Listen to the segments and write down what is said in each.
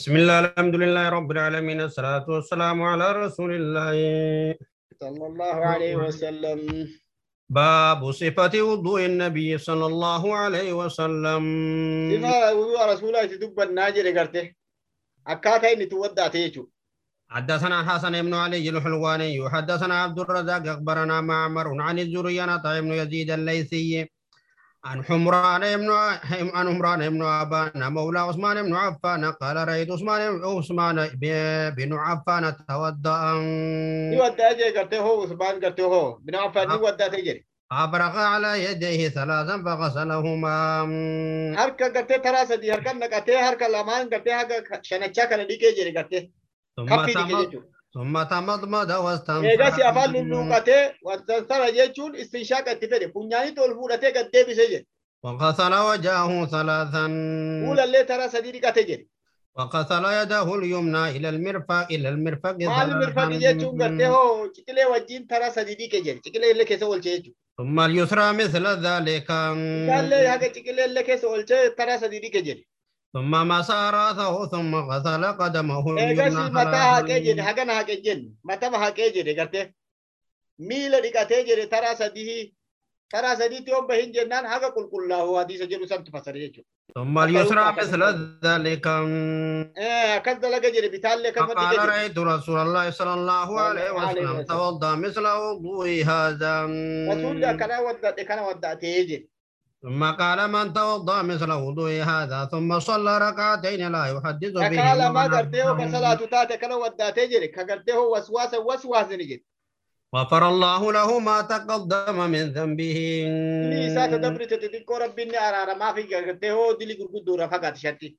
بسم الله الحمد لله رب العالمين الصلاة والسلام على رسول الله. صلى الله عليه وسلم. باب صفة وضوء النبي صلى الله عليه وسلم. صفة وضوء رسول الله تدب الناجر قرته أكاتا إني تودع تيجو. حدثنا حسن بن علي الحلواني حدثنا عبد الرزاق أخبرنا معمر عن الزريانة بن يزيد الليثي. عن حمران بن عن حمران بن أبان مولى عثمان بن عفان قال رأيت عثمان عثمان بن عفان توضأ. يودع جي قرته هو عثمان قرته هو. بن عفان يودع تيجري أبرق على يديه ثلاثا فغسلهما. harka gartee taraa sadii harkan naqatee harka lamaan gartee haga shanachaa kana dhiqee jire gartee ثم ثم تمضمض واستنصر ايجا سي افال نوقته واستنصر يجون استنشاق اتفره بنياني تول فورته قد دي بيسجي وقصل وجهه ثلاثا. قول اللي ترى صديري قتجي وقصل يده اليمنى إلى المرفق إلى المرفق ما المرفق يجون قد هو تكلي وجين ترى صديري قجي تكلي اللي كيسو والجي ثم اليسرى مثل ذلك. قال لي هكا تكلي اللي كيسو والجي ترى صديري قجي ثم مسح رأسه ثم غسل قدمه اليمنى jedhe ثلاثا hagana haqee jenne matama haqee jedhe gartee. Miila dhiqatee jedhe taraa sadii taraa sadiitti yoo bahin jennaan haga qulqullaa'u hadiisa jedhu santu fasare jechuudha. ثم اليسرى مثل ذلك Eh, akkas dalaga jedhe bitaallee kan فقال رأيت رسول الله صلى الله عليه الله وسلم. توضأ مثل وضوء هذا Rasuulli akkanaa waddadhe kana waddaatee jedhe. ثم قال من توضأ مثل وضوء هذا ثم صلى ركعتين لا يحدث به قال ما درته بصلاة تاتك لو وداتي جري كقرته وسواس وسواس نجد. وفر الله له ما تقدم من ذنبه. ليسا تدبرت تدكو رب بني عرار ما في. قرته دلي قرق دورة فقط شتي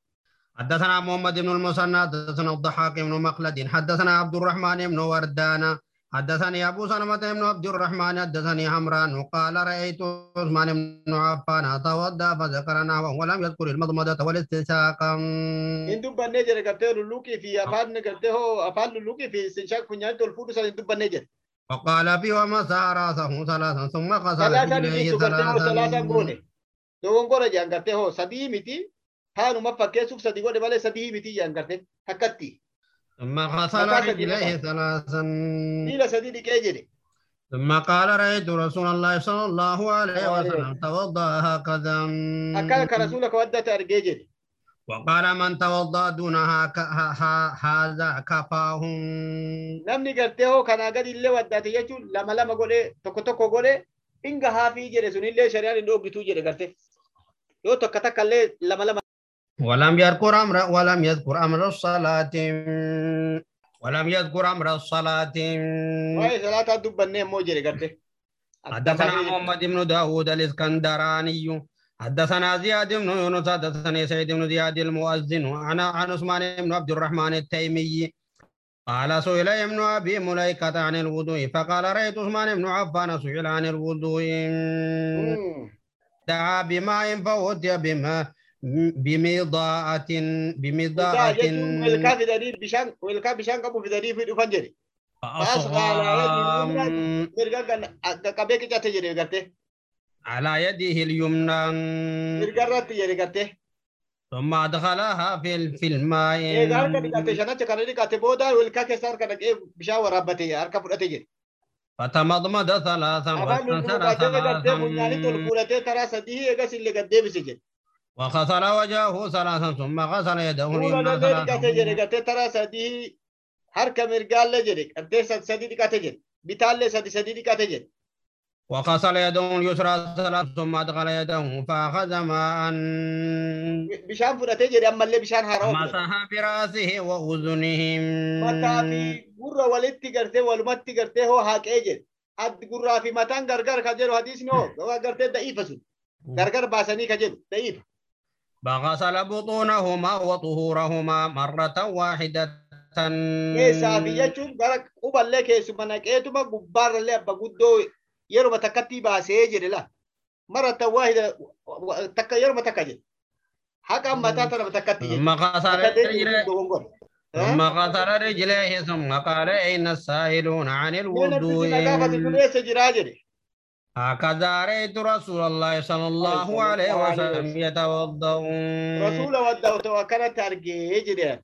حدثنا محمد بن المسنى حدثنا الضحاك بن مقلد حدثنا عبد الرحمن بن وردانا حدثني ابو سلمة بن عبد الرحمن حدثني عمران قال رايت عثمان بن عفان توضا فذكرنا وهو لم يذكر المضمضة والاستنشاق Hin dubbannee jedhe gartee lulluqii fi afaan gartee hoo afaan lulluqii fi sinshaaq funyaanitti ol fuudhu sana hin dubbannee jedhe. وقال في ومسح راسه ثلاثا ثم غسل Salaataan رجليه dhiisu gartee hoo salaataan goone. ثلاثا Dogongora jedhan gartee hoo sadii miti haanuma fakkeessuuf sadii godhe malee sadii miti jedhan gartee takkatti. ثم غسل رجليه. ثلاثا sadii dhiqee jedhe. ثم قال رأيت رسول الله صلى الله عليه وسلم توضأ هكذا ka waddate argee jedhe. وقال من توضأ ه- هذا كفاه Namni gartee hoo kanaa gadi illee waddate jechuun lama lama godhee tokko tokko godhee hinga haafii jedhe sunillee shari'aan hin dhoobbituu jedhe gartee. Yoo tokko takka illee lama lama ولم يذكر أمر ولم يذكر أمر الصلاة. ولم يذكر أمر الصلاة. waa'ee salaataa dubbannee immoo jedhe gartee. حدثنا محمد بن داود الإسكندراني. حدثنا زياد بن يونس حدثني سعيد بن زياد المؤذن. عن عن عثمان بن عبد الرحمن التيمي. قال سئل ابن أبي مليكة عن الوضوء فقال رأيت عثمان بن عفان سئل عن الوضوء. دعا بماء فأتي بما bishaan wilkaa bishaan qabu fidanii fi dhufan jedhe. فأصغى Mirga qabee qicate jedhe gartee. على يده اليمنى. ثم أدخلها في في الماء. فتمضمض ثلاثا ol ثلاثا وغسل وجهه ثلاثا ثم غسل يده اليمنى ثلاثا هر كمير قال لجرك انت سديدي كاتجر بتالي سديدي كاتجر وغسل يده اليسرى ثلاثا ثم أدخل يده فأخذ ماء. بشان فرتجر أما اللي بشان هارو مسح برأسه واذنهم متى في قرى ولدتي قرتي ولمتي قرتي هو هاك أجر. أد قرى في متان قرقر كاجر وحديث نو قرقر ضعيف اسود قرقر باسني كاجر ضعيف. بغسل بطونهما وطهورهما مرة واحدة. إيه، سافية جبارة قبل لك إيه، سبنا كيتما قبار لك بقدو يروا تكتي باسيجر لا. مرة واحدة تك يروا تكتي حقا متاتر بتكتي مغسل رجل مغسل رجل ثم قال أين السائلون عن إيه، الوضوء؟ مغسل رجل هكذا رأيت رسول الله صلى الله عليه وسلم يتوضأ wadda otoo akkanatti argee jedhe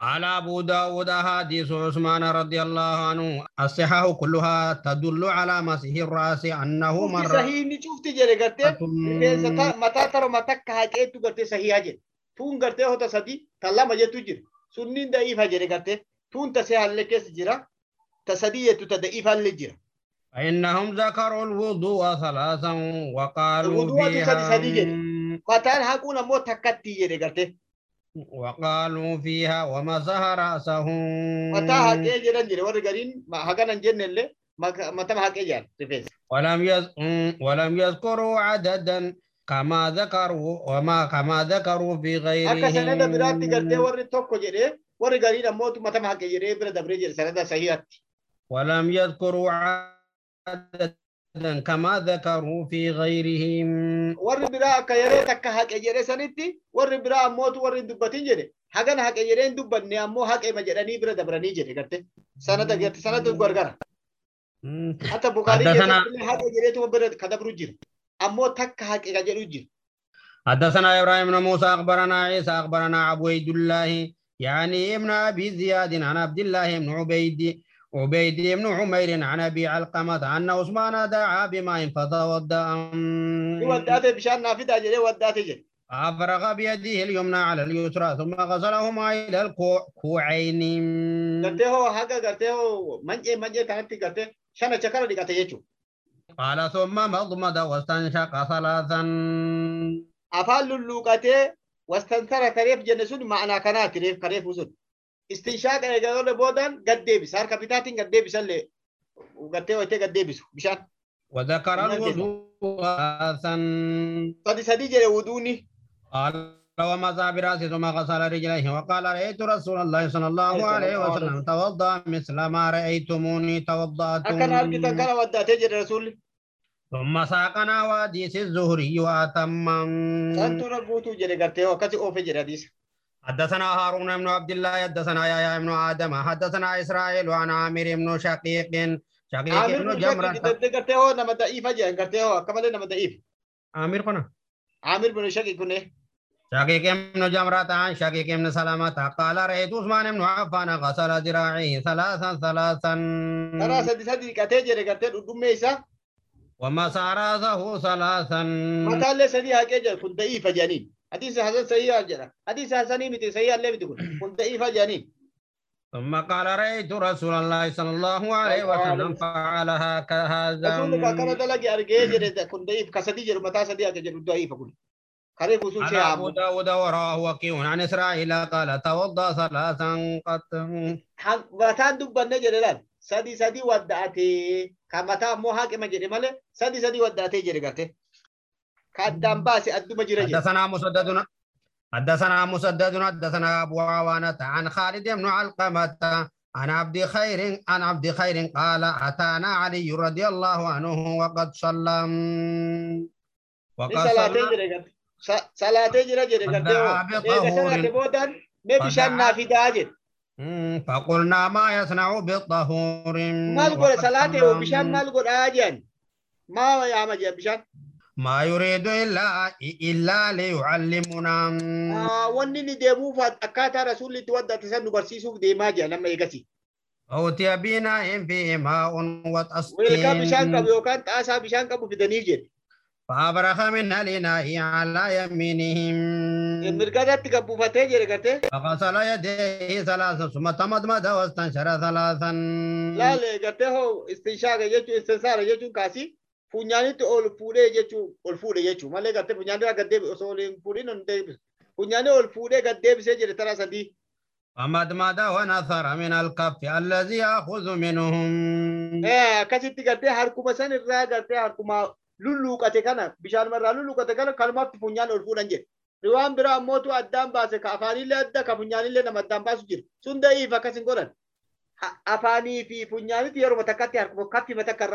قال أبو داود حديث عثمان رضي الله عنه الصحة كلها تدل على مسح الرأس أنه مر sahii ni cufti jedhe gartee rifeensa ta- mataa tarma takka haqeetu gartee sahihaa jedhe tuun gartee hota sadi tan lama jettu jira sunniin da'iifa jedhe gartee tuun ta sehallee keessa فإنهم ذكروا الوضوء ثلاثا وقالوا الوضوء فيها قتال هكونا موت هكتي وقالوا فيها وما ظهر رأسه. متى هكي جران جري ورقرين ما هكنا نجن اللي. ما تم هكي جان ولم, يز... ولم يذكروا عددا كما ذكروا وما كما ذكروا في غيرهم. هكذا سنة براتي قرتي ورد توقع جري. ورقرين موت ما تم هكي جري. برد برجر سنة صحيحة. ولم يذكروا عددا كما ذكروا في غيرهم warri hin dubbatin jedhe hagana haqe jedhee hin dubbanne ammoo haqeema jedhanii bira dabranii jedhe garte sanada garte sanatu gargara hatta bukaarii Adda sana- keessatti illee haqe jedheetuma bira ka dabru jira ammoo takka haqe ka jedhu jira حدثنا إبراهيم بن موسى اخبرنا عيسى اخبرنا عبيد الله يعني ابن ابي زياد عن عبد الله بن عبيد عبيد بن عمير عن أبي القمد أن عثمان دعا بما انفض والدام ودات بشأن نافذ أجل ودات أفرغ بيده اليمنى على اليسرى ثم غسلهما إلى الكوعين قلته هكا قلته من جي من جي كانت قلته شان شكرا لك تيجو قال ثم مضمد واستنشق ثلاثا. أفال اللوكاتي واستنثر كريف جنسون معنى كانت كريف كريف وزن. Istinshaaqa eegalee boodaan gad deebisa harka bitaatiin gad deebisallee gartee wayitee gad deebisu bishaan وذكر الوضوء sadi sadii jedhe wuduuni قال ومسح براسه ثم غسل رجليه وقال رايت رسول الله صلى الله عليه وسلم توضا مثل ما رايتموني توضات akkana argitan kana waddaatee jedhe rasuulli ثم ساقنا وحديث الزهري santuura guutuu jedhe gartee hoo akkasi oofe jedhe hadiisa حدثنا هارون بن عبد الله حدثنا يحيى بن آدم حدثنا اسرائيل عن عامر بن شقيق شقيق بن جمرة hoo nama da'iifa jedhan gartee hoo akka malee nama da'iifa عامر كنا Aamir bin shaqi kun شقيق بن جمرة عن شقيق بن سلامة قال رأيت عثمان بن عفان غسل ذراعيه ثلاثا ثلاثا karaa sadi sadi dhiqatee jedhe gartee dhudhummee isaa ومسح راسه ثلاثا mataallee sadii haqee jedhe kun hadiisa hasan sahihaa jedha hadiisa hasanii miti sahihaallee miti kun kun da'iifa jedhaniin ثم قال رأيت رسول الله صلى الله عليه وسلم فعل هكذا akkana dalage argee jedhe kun da'iif ka sadii jedhu mataa sadii haqe jedhu da'iifa kun karee kuusun عن shee أبو داود ورواه وكيع عن إسرائيل قال توضأ ثلاثا قد mataan dubbanne jedhe laal sadii sadii wadda'atee ka mataa ammoo haqima jedhe malee sadii sadii wadda'atee jedhe كدام باسي أدم جرجي حدثنا مسددنا حدثنا مسددنا حدثنا أبو عوانة عن خالد بن علقمة عن عبد خير عن عبد خير قال أتانا علي رضي الله عنه وقد سلم وقد سلم صلاتي جرجي صلاتي فقلنا ما يصنع بالطهور ما القول صلاته وبشان ما القول اجن ما يا مجد بشان ما يريد إلا إلا ليعلمنا. آه، وني ندبو فأكاد رسول الله تودد تسأل نبرسيس ديما جا لما يجسي أو تيابينا إن في ما أن وتأسين ويلك بيشان كبو كان تأسا بيشان كبو في دنيجي فأبرخ من علينا على يمينهم. يمرك ذات كبو فتاجي لكتي فقصلا يديه ثلاثا ثم تمد مدى واستنشر ثلاثا. لا لكتي هو استنشاق يجو استنسار يجو كاسي. Funyaanitti ol fuudhee jechuun ol fuudhe jechuun malee gartee funyaanni irraa gad deebi osoo hin fuudhin hin deebisu. Funyaanni ol fuudhee gad deebisee jedhe tara sadii. فمضمض ونثر من الكف الذي يأخذ منهم Eh, Akkasitti gartee harkuma san irraa gartee harkuma lulluuqate kana bishaanuma irraa lulluuqate kana kalmatti funyaan ol fuudhan jedhe. Riwaan biraa ammootu addaan baase ka afaanillee adda ka funyaanillee nama addaan baasu jira. Sun da'iif akkas hin godhan. Ha- Afaanii fi funyaanitti yeroo takkatti harkuma kaffima takka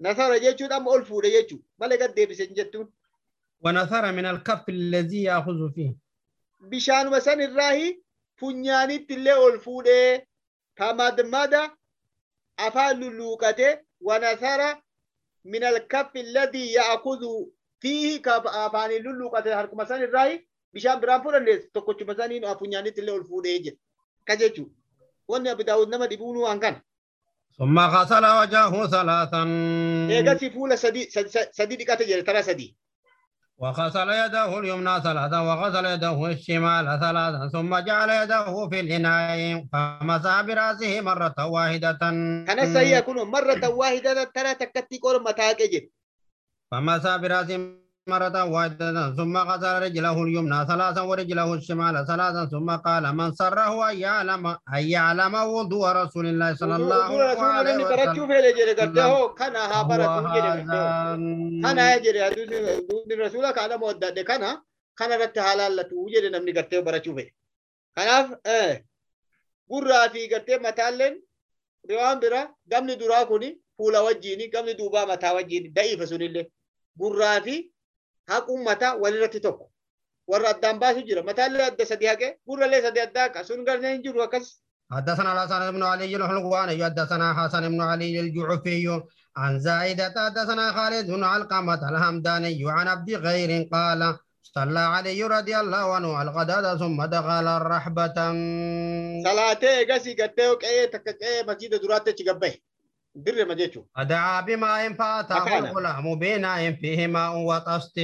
nasara jechuun amma ol fuudhe jechuu malee gad deebise jettuun. Wanasara min alkaffi lezii yaakuzu fi. Bishaanuma san irraahi funyaanitti illee ol fuudhee tamadmada afaan lulluuqate wanasara min alkaffi lezii yaakuzu fiihi afaaniin lulluuqate harkuma san irraahi bishaan biraan fudhannees tokkochuma saniin funyaanitti illee ol fuudhee jedha. Ka jechuudha. Wanni abidaawut nama dhibuunuu hankan. ثم غسل وجهه ثلاثا. إيه ده في سدي دي كاتجري ترى سدي وغسل يده اليمنى ثلاثا وغسل يده الشمال ثلاثا ثم جعل يده في الإناء فمسى برأسه مرة واحدة. أنا سيكون مرة واحدة ترى تكتي كل متاكجر فمسى برأسه مرتا واحدة ثم غسل رجله اليمنى ثلاثا ورجله الشمال ثلاثا. ثم قال من سره أي علم أي علم وضوء رسول الله صلى الله عليه وسلم. كرتشو نعم. في الجري كرتشو كنا هابرة تنجري كنا هجري دود الرسول كان مودد كنا كنا رتها روان برا. قبل دراكوني فولا وجيني قبل دوبا مثا وجيني دعي فسوني في هاكم متى ولرتي توك ورد دام باس جرا متى لرد سديها كي بورا لي سديها دا كاسون غير نين جرو كاس حدثنا الحسن بن علي الهلوان يحدثنا حسن بن علي الجعفي عن زايدة حدثنا خالد بن علقمة الهمداني عن عبد غير قال صلى علي رضي الله عنه الغداء ثم دخل الرحبة صلاة قسي قتيو كي تكتي مسجد دراتي تجبه jechuudha. فدعا بماء فأتاه أكان. الغلام بإناء فيه ماء وطست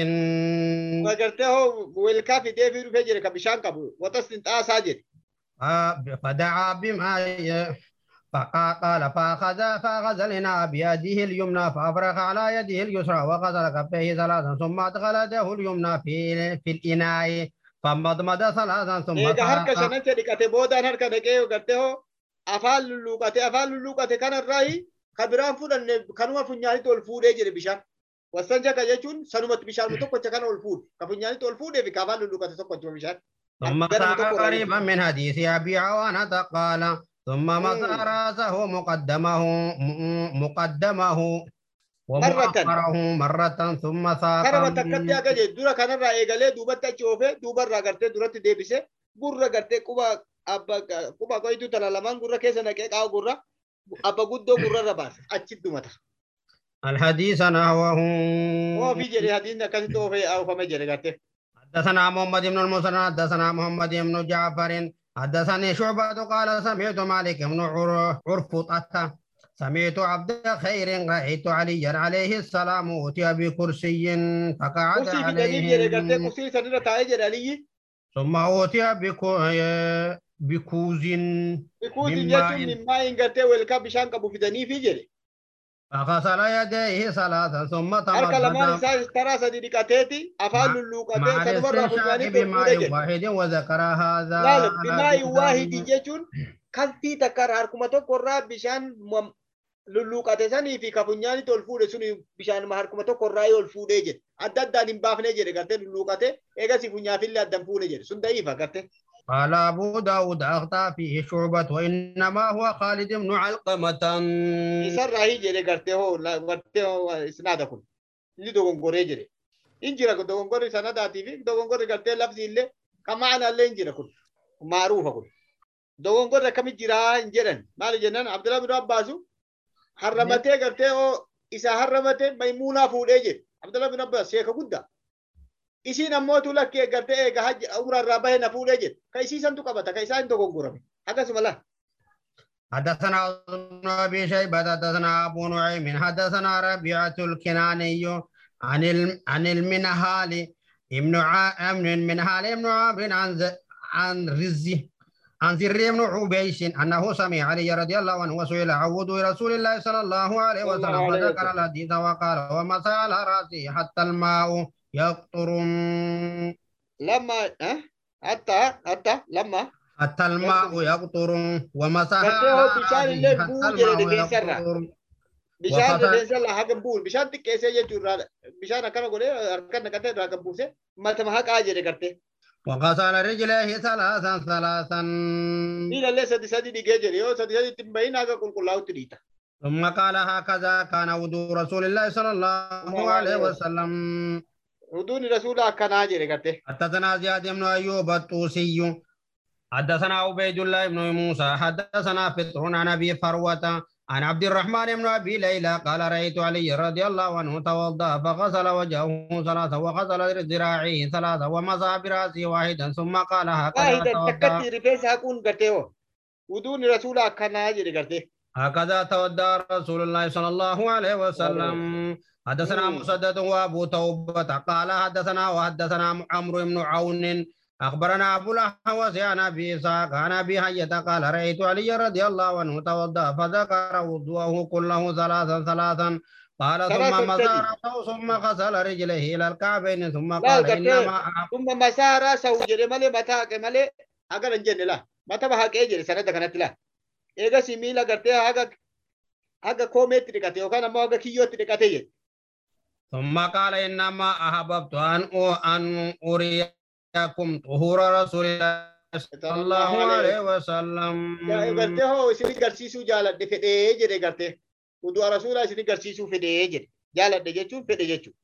dhufee jire kan bishaan qabu waxas xinxaasaa jedhe. آه، فدعا بماء فقال فأخذ الإناء بيده اليمنى فأفرغ على يده اليسرى وغسل كفيه ثلاثا ثم أدخل يده اليمنى في في الإناء فمضمض ثلاثا ثم Egaa harka ساق shanatti dhiqate boodaan harka naqee agartee hoo afaan lulluuqate afaan lulluuqate kanarraayi kan biraan fudhanne kanuma funyaanitti ol fuudhee jedhe bishaan. Wassan jaka jechuun sanumatti bishaan tokkocha kana ol fuudhe. Kan funyaanitti ol fuudhee fi kan afaan lulluuqate tokkocha bishaan. ثم أكبر ساق متقرب. قريبا من حديث أبي عوانة قال ثم مسح مم. رأسه مقدمه م- مقدمه ومؤخره مرة ثم ساق Karama takkatti akka jedhe dura kanarraa eegalee duubatti achi oofee duubarraa gartee duratti deebise gurra gartee quba abba quba qoyitu tala lamaan gurra keessa naqee qaawa gurra أبا قد دو قرر باس أجد دو مدر الحديث أنا هو هو. في جري حديث نكاس تو في أو فما جري قاتي حدثنا محمد بن المسنى حدثنا محمد بن جعفر حدثني شعبة قال سمعت مالك بن عرف طه سمعت عبد خير رأيت علي عليه السلام أوتي بكرسي فقعد عليه كرسي سنة تعيجر علي. ثم أوتي بكرسي بكوزين بكوزين جاتون من ما ينقرتي ويلكا بشان كابو في دني في جري أغسل يديه صلاة ثم تمضى أرك لما نسال ترى سديد كاتيتي أفعل اللوكا تي سنفر رفضاني بما يواحد وذكر هذا لا لا بما يواحد جاتون كالتي تكر هاركما تقرى بشان مم لولو كاتساني في كابونياني تولفو رسوني بشان مهاركما تقرى يولفو ديجي أدد دانين باف نجري كاتي لولو كاتي إيغا سيفونيا في اللي أدن فو نجري سن دايفا كاتي. قال أبو داود أخطأ فيه شعبة وإنما هو خالد بن علقمة Isarraa hii jedhe gartee hoo la- gartee hoo isnaada kun. Inni dogongoree jedhe. In jira kun dogongorri sanadaatii fi dogongorri gartee lafti illee kan ma'anaallee in jira kun. Maaruufa kun. Dogongorri akkamit jiraa hin jedhan. Maali jennaan Abdullah bin Abbaasu harramatee gartee hoo isa harramatee Maymuunaa fuudhee jedhe. Abdullah bin Abbaas sheeka guddaa. Isiin ammootu lakkee gartee eega hajji umrarraa bahe na fuudhee jedhe. Ka isiisantu qabata ka isaa hin dogongorame. Akkasuma laa. حدثنا ابن أبي شيبة حدثنا أبو نعيم حدثنا ربيعة الكناني عن. عن المنهال ابن. من المنهال ابن عامر عن. عن رزي عن زر بن عبيش أنه سمع علي رضي الله عنه وسئل عن وضوء رسول الله صلى الله عليه وسلم فذكر. الحديث وقال ومسح على رأسه حتى الماء يقطر لما ها حتى حتى لما حتى الماء يقطر ومسح Gartee على hoo bishaan رأسه illee حتى bu'uu jedhe الماء rifeensarraa. يقطر bishaan Wafata- rifeensa irraa haga bu'u bishaan xiqqeessee jechuudha bishaan akkana godhee harka naqatee irraa kan buuse matama haqaa jedhe gartee وغسل رجليه ثلاثا ثلاثا miilallee sadi sadi dhigee jedhe yoo sadi sadi ittiin bahin haga qulqullaa'utti dhiita. ثم قال هكذا كان وضوء رسول الله صلى الله عليه وسلم Uduun rasuulaa akkanaa jedhe gartee. حدثنا زياد بن ايوب الطوسي حدثنا عبيد الله بن موسى حدثنا فطر عن فروه عن عبد الرحمن بن ابي ليلى قال رايت علي رضي الله عنه توضا فغسل وجهه ثلاثة وغسل ذراعيه ثلاثة ومسح براسه واحدا ثم قال هكذا takkatti rifeensa haquun gartee hoo. Wuduun rasuula akkanaa jedhe gartee هكذا تودى رسول الله صلى الله عليه وسلم. حدثنا. مسدد وابو توبة. قال حدثنا وحدثنا عمرو بن عون. أخبرنا أبو الأحوص عن أبي إسحاق عن أبي حية قال رأيت علي رضي الله عنه توضأ فذكر وضوءه كله ثلاثا ثلاثا. قال ثم ثلاثا. رأسه ثم غسل رجليه إلى الكعبين ثم قال قد إنما dhumma masaa raasahu jedhe malee mataa haqe malee hagana hin jenne la matama haqee jedhe sanada kanatti la eegas miila gartee haga haga koomeetti dhiqate yookaan ammoo haga kiyyootti dhiqate jedhe انما احببت ان ان اريكم طهور رسول الله صلى الله عليه وسلم gartee hoo isinit garsiisuu jaaladhe fedhee jedhe gartee uduu rasuula isinit garsiisuu fedhee jedhe jaaladhe jechuun fedhe jechuun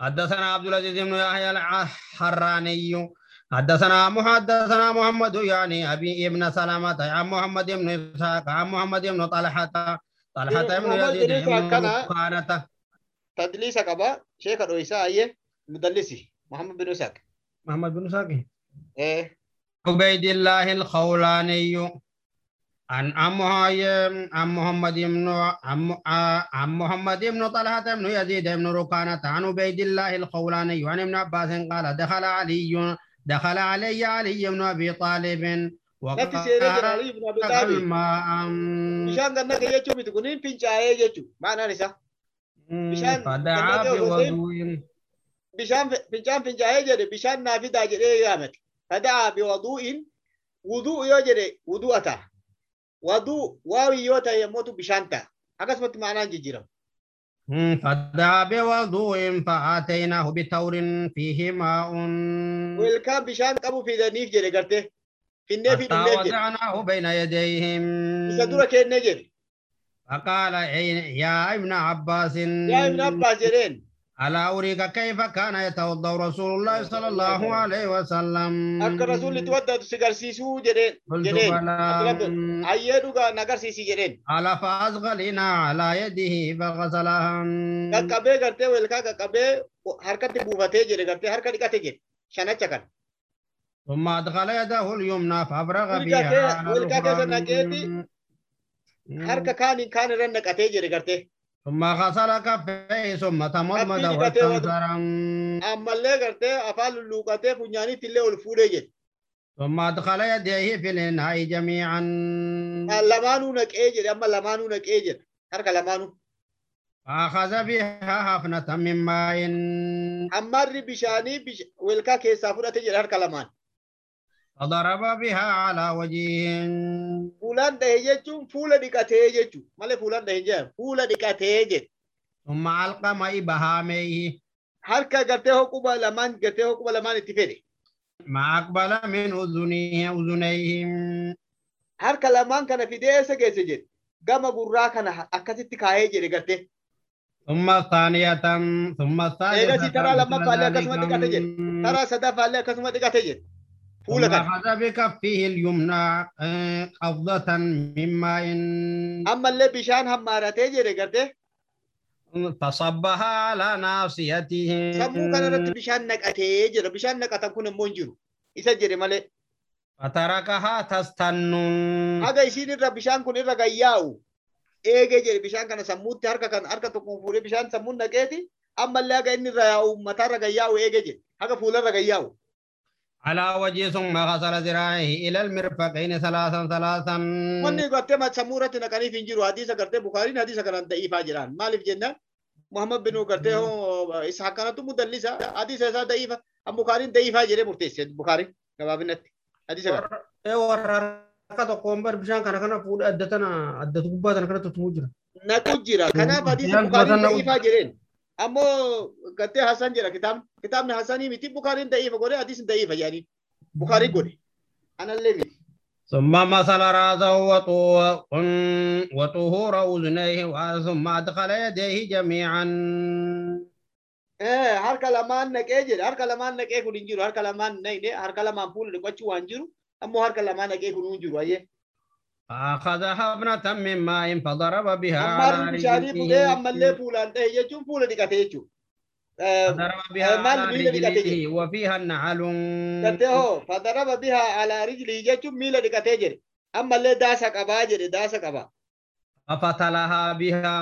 حدثنا عبد العزيز بن يحيى الحراني حدثنا محدثنا محمد يعني أبي ابن سلمة عن محمد بن إسحاق عن محمد بن طلحة طلحة بن محمد بن يزيد إسحاق بن كان- كانت tadliisa qaba sheeka dhoysaa ayyee mudallisi muhammad bin isaaq محمد بن إسحاق. eh عبيد الله الخولاني عن عن محمد بن عن محمد بن طلحة بن يزيد بن ركانة عن عبيد الله الخولاني عن ابن عباس قال دخل علي دخل علي علي بن أبي طالب وقال لك ان فدعا بوضوء فآتيناه بثور فيه ماء wilkaan bishaan qabu fidaniif jedhe gartee finnee حتى fidunneef jedhe وضعناه بين يديهم dura kennee jedhe فقال "أين- يا ابن عباس yaa ibn abbaas jedheen ألا أريك كيف كان يتوضأ رسول الله صلى الله عليه وسلم si garsiisuu jedheen قلت jedheen بلى ayyee dhugaa na garsiisi jedheen ألا فأصغلنا على يده فغسلها qaqqabee gartee wilkaa qaqqabee harkatti buufatee jedhe gartee harka dhiqate jedhe shanacha kan ثم أدخل يده اليمنى فأفرغ ولقى فيها كي- على ولقى كيف الأخرى نقيتي؟ harka kaaniin kaan ثم غسل كفيه ثم تمضمض. واستنثر gartee afaan lulluuqatee funyaanitti illee ol fuudhee jedhe ثم أدخل يديه في الإناء جميعا lamaanuu naqee jedhe amma lamaanuu naqee jedhe harka lamaanuu فأخذ بها حفنة من ماء hammaarri bishaanii bish- wilkaa keessaa fudhate jedhe harka Fadaraba bihaa alaa wajiin. Fuulaan dhahe jechuun fuula dhiqatee jechu malee fuulaan dhahe jedhama fuula dhiqatee jedhu. Summa alqama ibahaameehi. Harka gartee hoquba lamaan gartee hoquba lamaan itti fedhe. Ma aqbala min uzuneehim. Harka lamaan kana fidee eessa geesse jedhe gama gurraa kana akkasitti kaahee jedhe gartee. Summa saaniyatan summa saaniyatan. Eegasii taraa lammaffaallee akkasuma dhiqate jedhe taraa sadaffaallee akkasuma dhiqate jedhe. Kana أخذ بكفه اليمنى آه، قبضة من ماء ammallee bishaan hammaaratee jedhe gartee فصبها على ناصيته sammuu kana irratti bishaan naqatee jira bishaan naqatan kun immoo hin jiru isa jedhe malee فتركها تستن haga isiin irra bishaan kun irra gayyaa'u eegee jedhe bishaan kana sammuutti harka kan harka tokkoon fuudhee bishaan sammuun naqeeti ammallee haga inni irra yaa'u mataarra gayyaa'u eegee jedhe haga fuularra gayyaa'u على وجهه ثم غسل ذراعيه إلى المرفقين ثلاثا ثلاثا wanni gartee mat sammuu irratti naqaniif hin jiru hadiisa gartee bukaariin hadiisa kanaan da'iifaa jiran maaliif jennaan muhammad bin gartee hoo isa akkanatu mudallisa hadiisa isaa da'iifa an bukaariin da'iifaa jedhee murteesse bukaariin gabaabinatti hadiisa kana warra harka tokkoon bar bishaan kana kana fuudhee adda tana adda gubbaa tana kanatti tumuu jira. naqu jira kanaaf hadiisa Bishaan bukaariin gubbaa sana da'iifaa jedheen ammoo gartee hasan jedha kitaabni kitaabni hasanii miti bukaariin da'iifa godhe hadiisni da'iifa jedhanii bukaariin godhe anallee miti ثم مثل راسه وطو- وطهور أذنيه ثم أدخل يديه جميعا Eh, harka lamaan naqee jedhe harka lamaan naqee kun hin jiru harka lamaan naqee harka lamaan fuula dhiqachuu waan jiru ammoo harka lamaan naqee kun hin jiru ayyee فأخذ حبنة من ماء فضرب بها على fuudhee ammallee رجله fuulaan dhahe jechuun fuula dhiqate jechuudha. فضرب بها على رجله وفيها النعل hoo fadaraba bihaa alaa rijlii jechuun miila dhiqatee jedhe. Ammallee daasa qabaa jedhe daasa qaba. ففتلها بها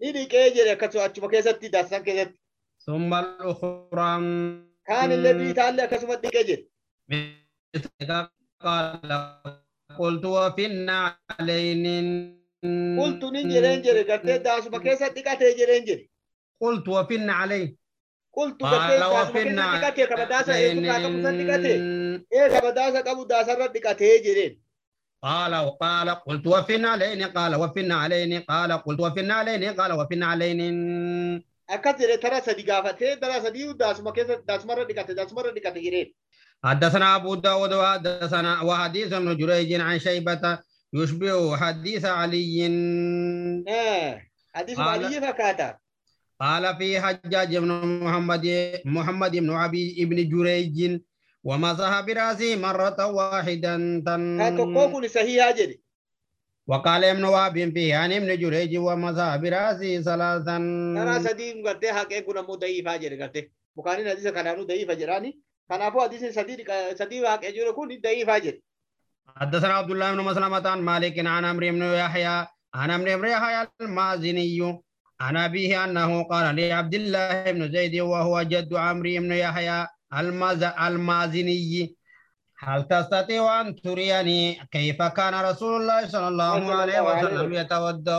dhiqee jedhe akkasuma achuma keessatti daasan keessatti. ثم الأخرى biitaallee akkasuma dhiqee jedhe. مثل قال قلت وفي النعلين قلت نجري نجري قلت داس بكيسة تكات نجري قلت وفي النعلين. قلت بكيسة وفي النعلين. إيه كم داسة كم داسة رد تكات نجري قال وقال قلت وفينا عليني قال وفينا عليني قال قلت وفينا عليني قال وفينا عليني أكثر ترى صديقة ترى صديق داس مكث داس مرة دكاتة داس مرة دكاتة غيره حدثنا أبو داود وحدثنا وحديث ابن جريج عن شيبة يشبه حديث علي Hadiisuma قال- Aliyyi fakkaata. قال في حجاج بن محمد محمد بن أبي بن جريج ومسح برأسه مرة واحدة sahihaa jedhe. وقال ابن وهب فيه عن ابن جريج ومسح برأسه ثلاثا sadii gartee haqee kun ammoo da'iifaa jedhe gartee. Bukaaniin hadiisa kanaanuu da'iifa jedhaani. Kanaafuu hadiisni sadii dhiqa- sadii haqee jiru kun da'iifaa jedhe. حدثنا عبد الله بن مسلمة عن مالك عن عمرو بن يحيى عن عمرو بن يحيى المازني عن أبيه أنه قال لعبد الله بن زيد وهو جد عمرو بن يحيى الماز المازني هل تستطيع أن تريني كيف كان رسول الله صلى الله عليه الله وسلم. يتوضأ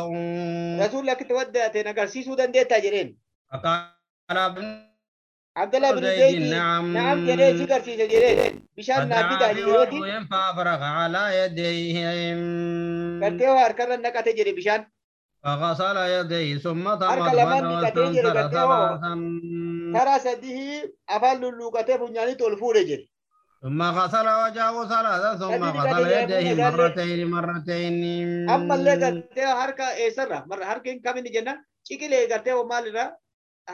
Rasuulli akka itti waddaateen agarsiisuu dandeettaa jedheen. فقال ابن Abdallah bin زيد Zaydi نعم jedhee si garsiise jedheen. Bishaan naa fidaa jedheeti. فدعا فأفرغ على يديهم hoo harkarra naqate jedhe bishaan. فغسل يديه ثم تمضمض واستنثر ثلاثا sadii afaan lulluuqatee funyaanitti ol fuudhe jedhe. ثم غسل وجهه ثلاثا ثم غسل يديه مرتين مرتين ammallee gartee harka eessarra marra harki kam inni jenna ciqilee gartee hoo maalirra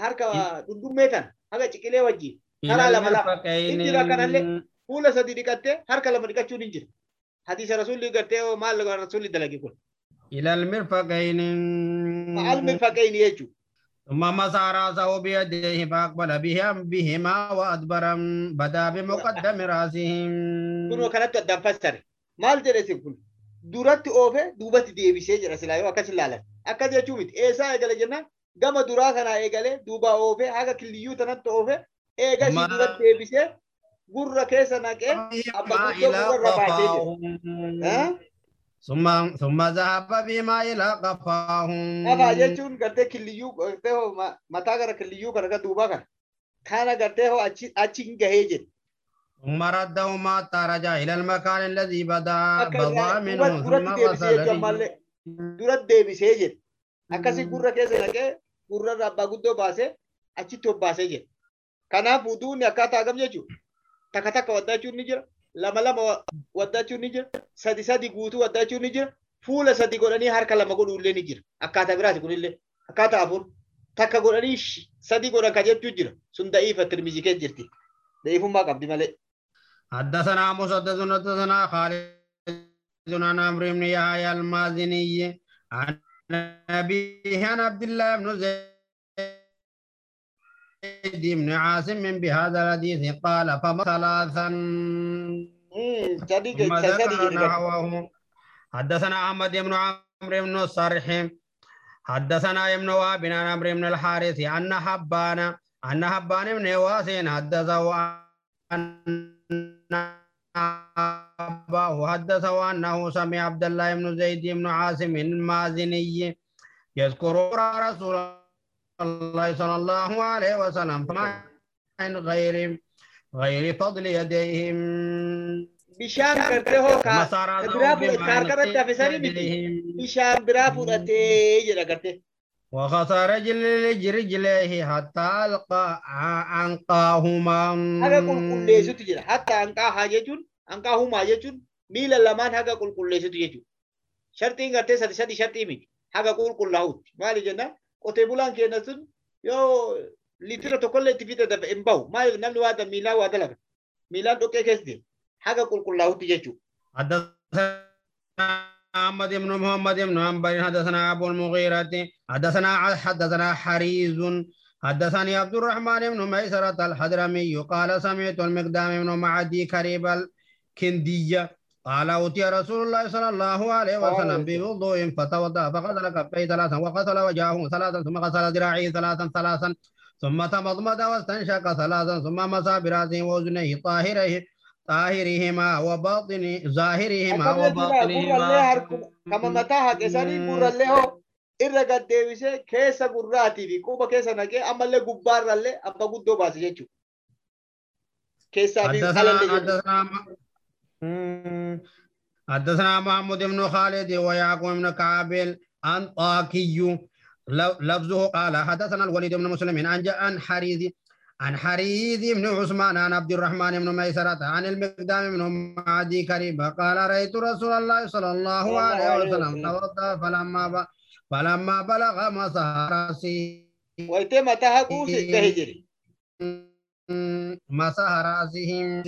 harka dundummee tan haga ciqilee wajjin karaa lama lama Inni kanallee fuula sadi dhiqattee harka lama dhiqachuun hin jiru. Hadiisa rasuulli gartee maal rasuulli dalage kun. إلى المرفقين Ma'al mirfaqeeni jechuudha. ثم مسح رأسه بيديه فأقبل بهم بهما وأدبر بدا بمقدم رأسهم Kunoo kanatti addaan fassare. Maal jedhe isin kun? Duratti oofe duubatti deebisee jedha silaa yoo akkas ilaalan. Akkas jechuu miti. Eessaa eegale jennaan gama duraa kanaa eegalee duubaa oofe haga killiyyuu tanatti oofe eegasii Ma- duratti deebisee gurra keessa naqee بهما أبا إلى قدام الرباعي قفاهم ها? ثم ثم ذهب بما إلى قفاهم Afaa jechuun gartee killiyyuu gartee hoo ma- mataa gara killiyyuu kana gara duubaa kana. Kana gartee hoo achi achiin gahee jedhe. ثم ردهما حتى رجع إلى المكان الذي بدا Akka بضع irraa منه ثم duratti deebisee غسل jechuun ammallee duratti deebisee jedhe. Akkasii gurra keessa naqee gurra irraa abbaa guddoo baasee achitti obbaasee jedhe. Kanaaf utuunni akkaataa agam jechuudha. Takka takka waddaachuun ni jira. Lama lama wa- waddaachuun ni jira. Sadi sadi guutuu waddaachuun ni jira. Fuula sadi godhanii harka lama godhuullee ni jira. Akkaataa biraati kunillee. Akkaataa afur. Takka godhanii sh- sadi godhan ka jechuu jira. Sun da'iifa tirmizii keessa jirti. Da'iifummaa qabdi malee. حدثنا مسدد حدثنا خالد عن عمرو بن يحيى المازني عن أبيه عن عبد الله بن زيد بن عاصم بهذا الحديث قال فما ثلاثا ثم ذكر. نحوه حدثنا أحمد بن عمرو بن الصرح حدثنا ابن وهب عن عمرو بن الحارث أن حبان أن حبان بن واسع حدثه أن أباه حدثه أنه سمع عبد الله بن زيد بن عاصم المازني يذكر رسول الله صلى الله عليه وسلم فما عن غير غير فضل يديهم. gartee hoo kaa مسار biraa fudhate harkarratti hafe sanii miti. يديهم. Bishaan biraa fudhatee وخسر رجل رجليه حتى ألقى عنقاهما haga qulqulleessutu jira. Hatta hanqaa haa jechuun hanqaa humaa jechuun miila lamaan haga qulqulleessutu jechuudha. Shartiin gartee sadi sadi shartii miti. Haga qulqullaa'utti. Maali jennaan qotee bulaan keenya sun yoo litira tokkollee itti fide dafa hin bahu. Maaliif namni waa miilaan waa dalaga. Miilaan dhoqqee keessa deema. Haga qulqullaa'utti jechuudha. حدثنا أحمد بن محمد بن عنبر حدثنا أبو المغيرة حدثنا حدثنا حريز. حدثني عبد الرحمن بن ميسرة الحضرمي قال سمعت المقدام بن معدي كريب الكندية قال أوتي رسول الله صلى الله عليه وسلم بوضوء فتوضأ فغسل كفيه ثلاثا وغسل وجهه ثلاثا ثم غسل ذراعيه ثلاثا ثلاثا ثم تمضمض واستنشق ثلاثا ثم مسى برأسه وأذنيه طاهره طاهرهما وباطن ظاهرهما وباطنهما كما متى هكذا gurrallee hoo irra gaddeebisee keessa gurraatii fi quba keessa naqee ammallee gubbaarrallee abba guddoo baase jechuudha. Keessaa fi. حدثنا محمد بن خالد ويعقوب بن كعب الأنطاكي لفظه قال حدثنا الوليد بن مسلم عن عن حريز عن حريز بن عثمان عن عبد الرحمن بن ميسرة عن المقدام بن معدي كريبة قال رأيت رسول الله صلى الله عليه وسلم توضأ فلما فلما بلغ مسح رأسه ويتي متى هكوس تهجري مسح رأسهم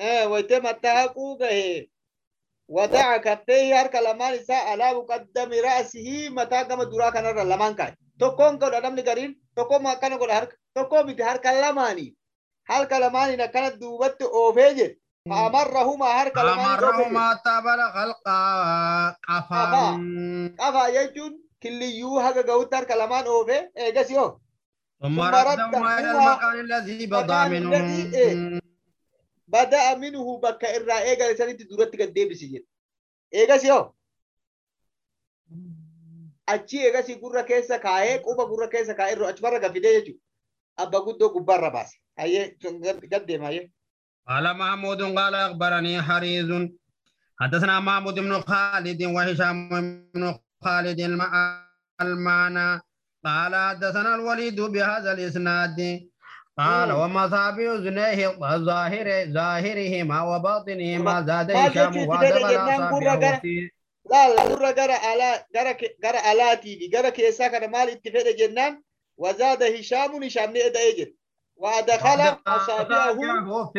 آه ويتي متى هكو؟ ودع كفيه هرك لمان إساء على مقدم رأسه متى كما درا كان لمان كاي. tokkoon godha namni gariin tokkoon akkana godha harka tokkoo miti harka lamaanii harka lamaanii akkana duubatti oofee jedhe lamaanii tabala qalqaa qafaa qafaa jechuun killiyyuu haga ga'utti harka lamaan oofee eegas yoo ثم ردهما إلى المكان الذي بدا منه بدأ منه بكا إرى إيغا لسانيت دورت قد ديبسي جد إيغا سيو achi eegasi gurra keessa kaa'ee quba gurra keessa kaa'ee irra achumarra gafidee jechuudha. Abba guddoo gubbaarra baase. Hayyee gaddeema hayyee. قال محمود قال أخبرني حريز. حدثنا محمود بن خالد وهشام بن خالد المعنى. قال حدثنا الوليد بهذا الإسناد. قال ومصابي أذنيه ظاهر ظاهرهما وباطنهما زاد هشام وادخل أصابعه في laala nurra gara alaa gara gara alaatiifi gara keessaa kana maal itti fedhe وزاد هشام هشام نعدائج ودخل أصابعه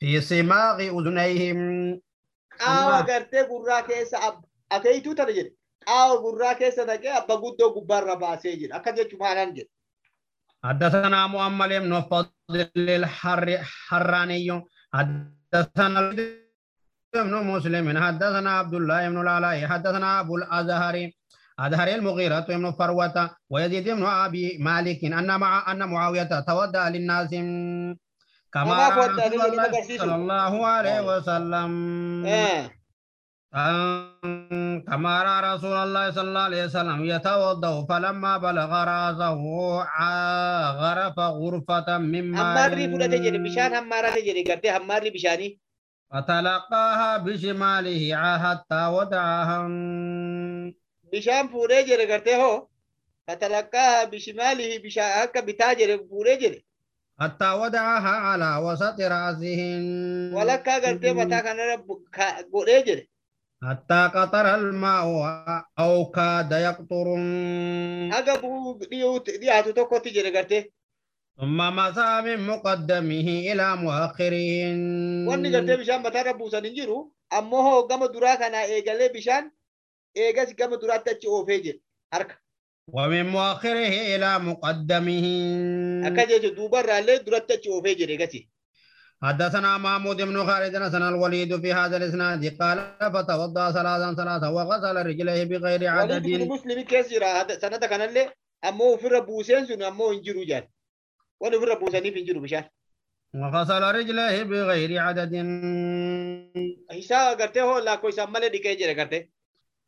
في سماغ أذنيهم. آه، آو قرتي قررا كيس أب أكيتو تنجد آو آه، قررا كيس تنجد أبا قدو قبار رباسي جد أكد يجمعنا نجد حدثنا مؤمل ابن فضل الحراني حدثنا ابن مسلم. حدثنا عبد الله ابن العلاء. حدثنا أبو الازهري أظهر المغيرة بن فروة ويزيد بن أبي مالك أن مع أن معاوية تودع للناس. كما صلى الله عليه وسلم. كما رأى رسول الله صلى الله عليه وسلم يتوضأ فلما بلغ رأسه غرف غرفة من ماء. هماري فلته جري بشان همارة جري قرتي هماري بشاني. فتلقاها بشماله حتى وضعها. بشان جري قرتي هو فتلقاها بشماله بشان هكا بتا جري فوري جري حتى وضعها على وسط رأسه ولكا قرتي متى كان قري جري حتى قطر الماء أو كاد يقطر هكا بو ديوت دياتو توكو تجري قرتي ثم مسى من مقدمه إلى مؤخره gartee bishaan mataarra buusan hin jiru ammoo hoo gama duraa kana eegalee bishaan ايجاز كم ترات تشو فيجي هرك ومن مؤخره إلى مقدمه. اكاجي دوبا رالي ترات تشو فيجي ريغاتي حدثنا محمود بن خالد حدثنا الوليد في هذا الإسناد. قال فتوضأ ثلاثا ثلاثا وغسل رجليه بغير عدد. الوليد بن مسلم كسر هذا سنه كان لي أمو في ربوسين سن أمو انجرو جات ولو في ربوسين في انجرو بشار. وغسل رجليه بغير عدد. حساب قرته هو لا كويس عمله ديكاجر قرته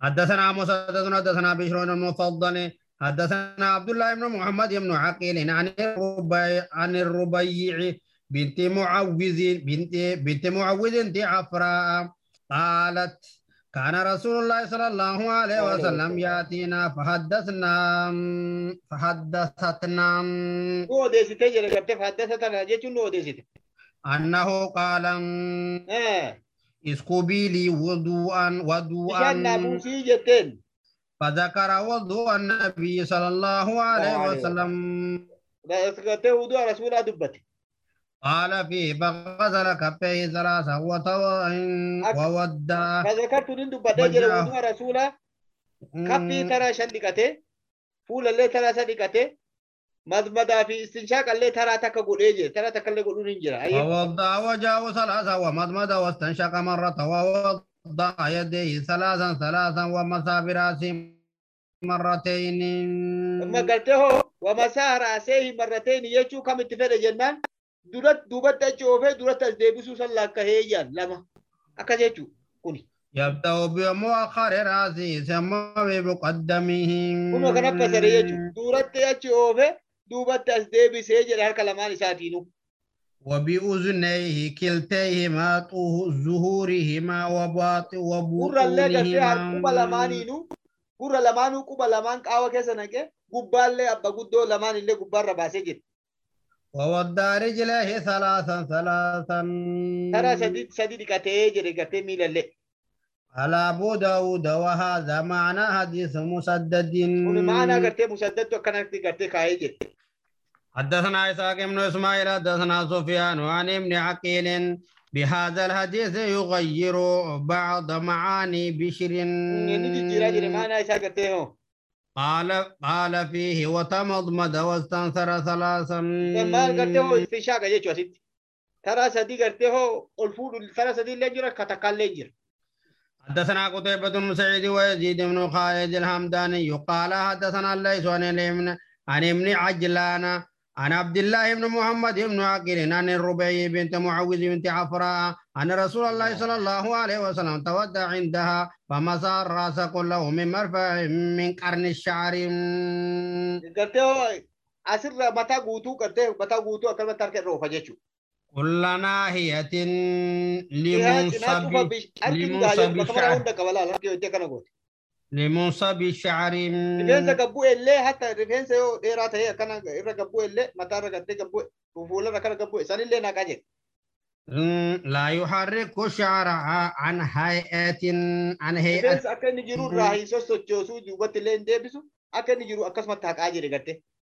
حدثنا مسدد حدثنا بشر المفضل حدثنا عبد الله بن محمد بن عقيل عن الربيع عن الربيع بنت معوذ بنت بنت معوذ بنت عفراء قالت كان رسول الله صلى الله عليه وسلم يأتينا فحدثنا فحدثتنا. أنه قال اسكبي لي وضوءا وضوءا jetteen. فذكر وضوء النبي صلى الله عليه وسلم wudu'a rasuulaa dubbate. قال فيه فغسل كفيه ثلاثة وتو- أك- وودع فذكرت جرى وجاء. وضوء رسولا كفي ترى شن دقته فول اللي ترى صدقته مضمضة في استنشاق اللي ترى تكا قولي ترى تكا اللي قولون انجرا أي ووضع وجهه ثلاثة ومضمض واستنشق مرة ووضع يديه ثلاثا ثلاثا ومسى براسه مرتين ثم قلته ومساه رأسيه مرتين يجو كم اتفاد جنان دورت دوبت تجوفه دورت تزديبسو صلى كهيجان لما أكا كوني يبدأ بمؤخر راسه ثم بمقدمه kunoo kan akka sare jechuudha. دوبا تسديبي سيجر هر كلماني ساتينو وبأذنيه كلتيهما طوه زهورهما وباط وبطولهما قرر لماني نو قرر لمانو قبا كيسا نكي قبال لي أبا قدو لماني اللي قبار ربا سيجر وودا رجله ثلاثا ثلاثا ترى سديد سديد كتيجر كتيميل اللي على أبو داود وهذا معنى حديث مسدد. معنى قرتي مسدد وكان قرتي قايد حدثنا إسحاق بن إسماعيل حدثنا سفيان عن ابن عقيل. بهذا الحديث يغير بعض معاني بشر. قال قال فيه وتمضمض واستنثر ثلاثا. ترى سدي قرتي هو الفول ترى سدي لجر كتكال لجر حدثنا قتيبة بن سعيد ويزيد بن خالد الحمداني قال حدثنا الليث عن ابن عن عجلان عن عبد الله بن محمد بن عقيل عن الربيع بنت معوذ بنت عفراء أن رسول الله صلى الله عليه وسلم تودع عندها فمسى الرأس كله من مرفع من قرن الشعر. asirra mataa guutuu gartee mataa guutuu akkasumatti harka irra oofa jechuudha. كل cufa لمنصب kana goote. لمنصب Rifeensa gabbu'e illee hatta rifeensa yoo dheeraa ta'e akkana irra gabbu'e illee mataa irra gartee gabbu'e fuularra kana gabbu'e sanillee naqaa jedhe. لا يحرك الشعر عن هيئة عن هيئة inni jiru irraa hin sossochoosuu duubatti illee hin deebisu akka inni jiru akkasumatti haqaa jedhe gartee.